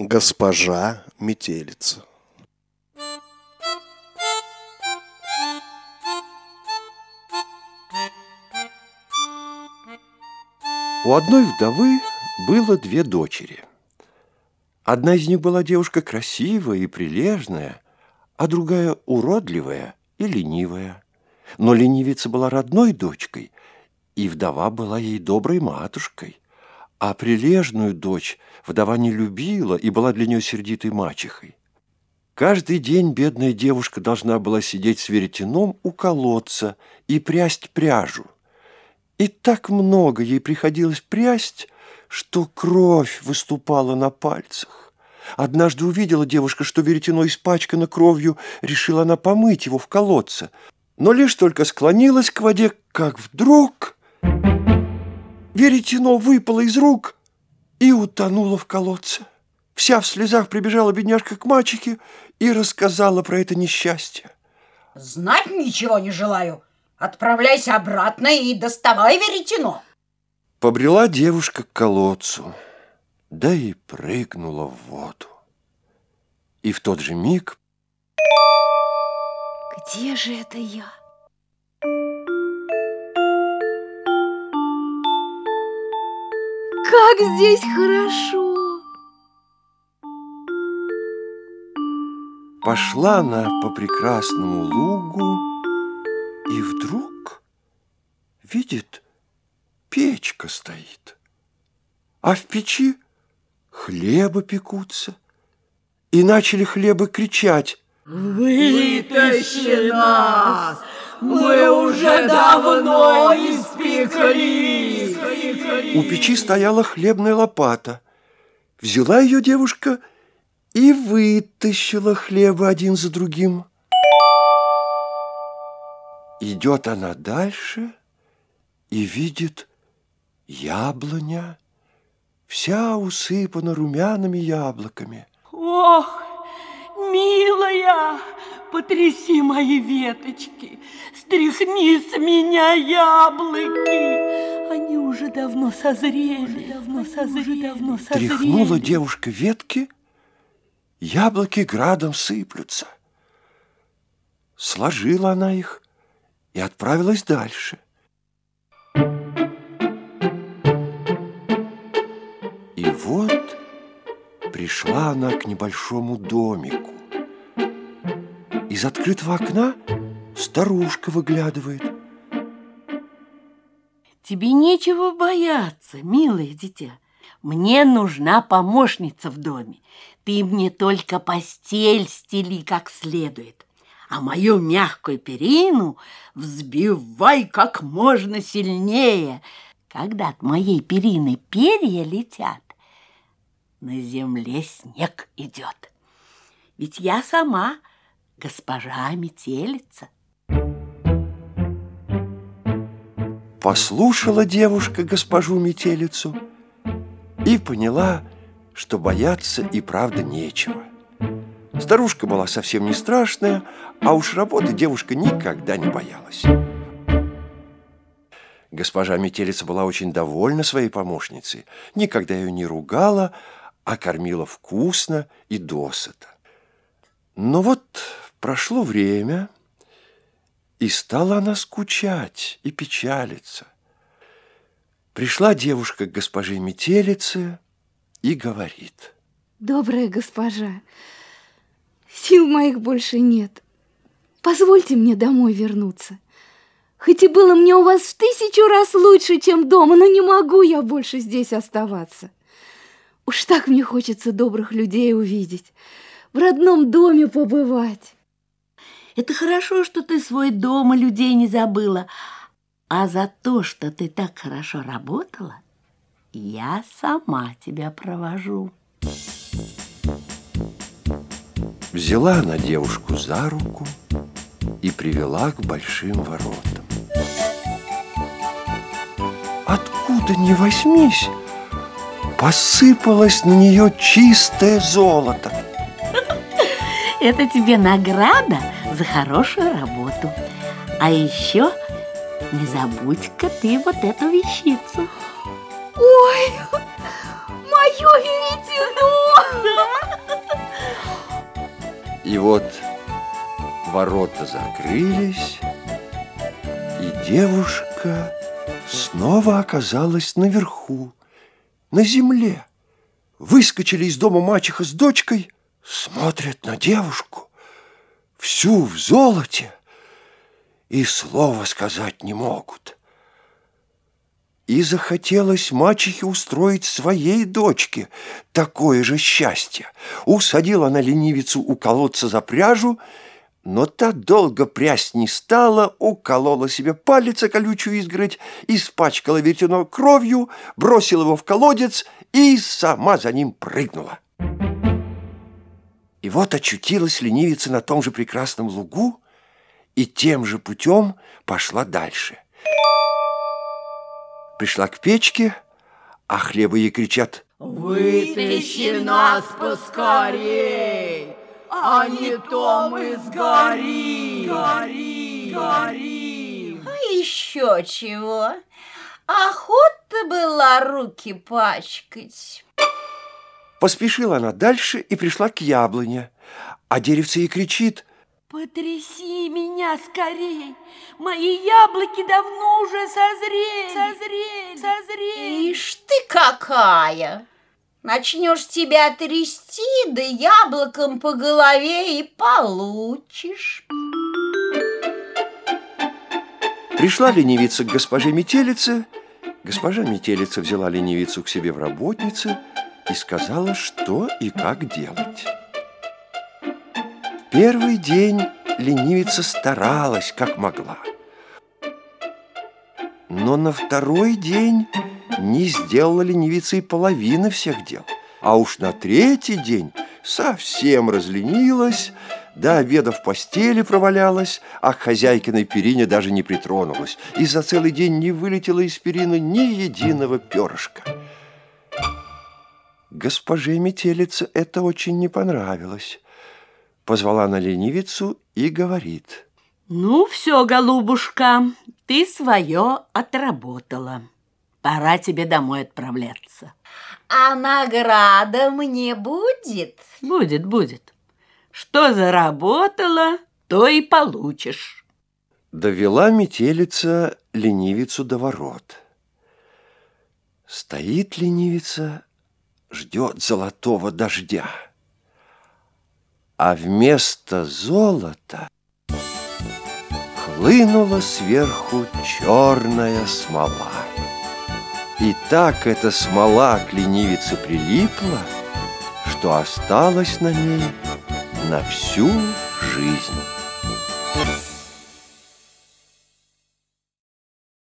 Госпожа метелица. У одной вдовы было две дочери. Одна из них была девушка красивая и прилежная, а другая уродливая и ленивая. Но ленивица была родной дочкой, и вдова была ей доброй матушкой. А прилежную дочь вдова не любила и была для нее сердитой мачехой. Каждый день бедная девушка должна была сидеть с веретеном у колодца и прясть пряжу. И так много ей приходилось прясть, что кровь выступала на пальцах. Однажды увидела девушка, что веретено испачкано кровью, решила она помыть его в колодце. Но лишь только склонилась к воде, как вдруг веретено выпало из рук и утонуло в колодце. Вся в слезах прибежала бедняжка к мачехе и рассказала про это несчастье. Знать ничего не желаю. Отправляйся обратно и доставай веретено. Побрела девушка к колодцу, да и прыгнула в воду. И в тот же миг... Где же это я? Как здесь хорошо! Пошла она по прекрасному лугу и вдруг видит, печка стоит, а в печи хлеба пекутся. И начали хлебы кричать. Вытащи нас! Мы уже давно испекли! У печи стояла хлебная лопата. Взяла ее девушка и вытащила хлеба один за другим. Идет она дальше и видит яблоня, вся усыпана румяными яблоками. Ох, милая, потряси мои веточки, стряхни с меня яблоки. Уже давно созрели, давно созрели, давно созрели. Тряхнула девушка ветки, яблоки градом сыплются. Сложила она их и отправилась дальше. И вот пришла она к небольшому домику. Из открытого окна старушка выглядывает. Тебе нечего бояться, милое дитя. Мне нужна помощница в доме. Ты мне только постель стели как следует, а мою мягкую перину взбивай как можно сильнее. Когда от моей перины перья летят, на земле снег идет. Ведь я сама госпожа метелица. Послушала девушка госпожу метелицу и поняла, что бояться и правда нечего. Старушка была совсем не страшная, а уж работы девушка никогда не боялась. Госпожа метелица была очень довольна своей помощницей, никогда ее не ругала, а кормила вкусно и досыта. Но вот прошло время, и стала она скучать и печалиться. Пришла девушка к госпоже метелице и говорит. Добрая госпожа, сил моих больше нет. Позвольте мне домой вернуться. Хоть и было мне у вас в тысячу раз лучше, чем дома, но не могу я больше здесь оставаться. Уж так мне хочется добрых людей увидеть, в родном доме побывать. Это хорошо, что ты свой дом и людей не забыла. А за то, что ты так хорошо работала, я сама тебя провожу. Взяла она девушку за руку и привела к большим воротам. Откуда ни возьмись, посыпалось на нее чистое золото. Это тебе награда за хорошую работу. А еще не забудь-ка ты вот эту вещицу. Ой, мое веретено! И вот ворота закрылись, и девушка снова оказалась наверху, на земле. Выскочили из дома мачеха с дочкой, смотрят на девушку, всю в золоте, и слова сказать не могут. И захотелось мачехе устроить своей дочке такое же счастье. Усадила она ленивицу у колодца за пряжу, но та долго прясть не стала, уколола себе палец о колючую изгородь, испачкала веретено кровью, бросила его в колодец и сама за ним прыгнула. И вот очутилась ленивица на том же прекрасном лугу и тем же путем пошла дальше – пришла к печке, а хлеба ей кричат «Вытащи нас поскорей, а не то мы сгорим, горим, горим!» А еще чего? Охота была руки пачкать. Поспешила она дальше и пришла к яблоне, а деревце ей кричит Потряси меня скорей! Мои яблоки давно уже созрели, созрели, созрели. Ишь ты какая! Начнешь тебя трясти, да яблоком по голове и получишь. Пришла ленивица к госпоже Метелице. Госпожа Метелица взяла ленивицу к себе в работницы и сказала, что и как делать. Первый день ленивица старалась, как могла. Но на второй день не сделала ленивица и половины всех дел. А уж на третий день совсем разленилась, до обеда в постели провалялась, а к хозяйкиной перине даже не притронулась, и за целый день не вылетела из перины ни единого перышка. Госпоже метелице это очень не понравилось. Позвала она ленивицу и говорит. Ну, все, голубушка, ты свое отработала. Пора тебе домой отправляться. А награда мне будет? Будет, будет. Что заработала, то и получишь. Довела метелица ленивицу до ворот. Стоит ленивица, ждет золотого дождя а вместо золота хлынула сверху черная смола. И так эта смола к ленивице прилипла, что осталась на ней на всю жизнь.